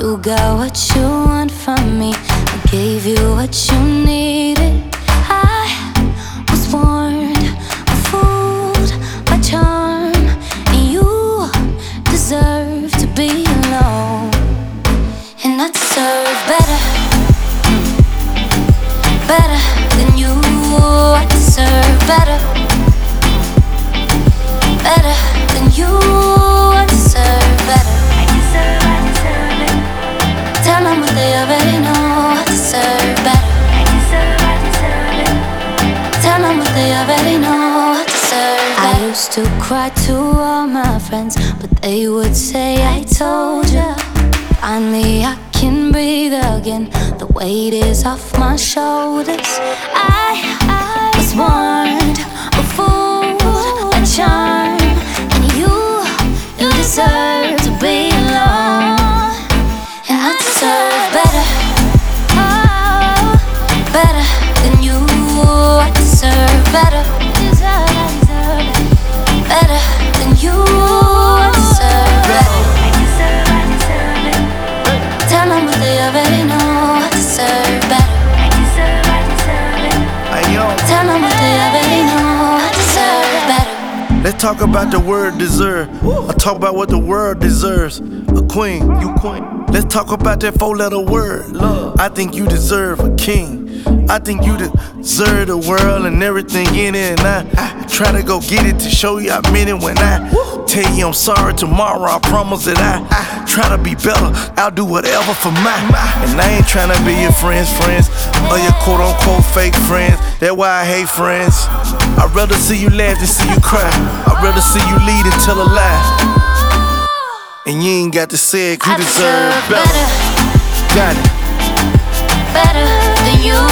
You got what you want from me, I gave you what you needed. I what they already know. I used to cry to all my friends, but they would say I told ya. Finally, I can breathe again. The weight is off my shoulders. I better, oh, better than you. Let's talk about the word deserve. I talk about what the world deserves. A queen, you queen. Let's talk about that four letter word. Love. I think you deserve a king. I think you deserve the world and everything in it. And I, I try to go get it to show you I meant it when I tell you I'm sorry tomorrow. I promise that I, I try to be better. I'll do whatever for my. And I ain't trying to be your friends, friends, or your quote unquote fake friends. That's why I hate friends. I'd rather see you laugh than see you cry. I'd rather see you lead and tell a lie. And you ain't got to say it, you I deserve deserve better. better, Got it. better than you.